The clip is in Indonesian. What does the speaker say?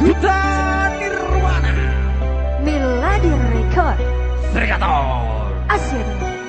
Duta Nirwana. Miladi Record. Serikator Asyik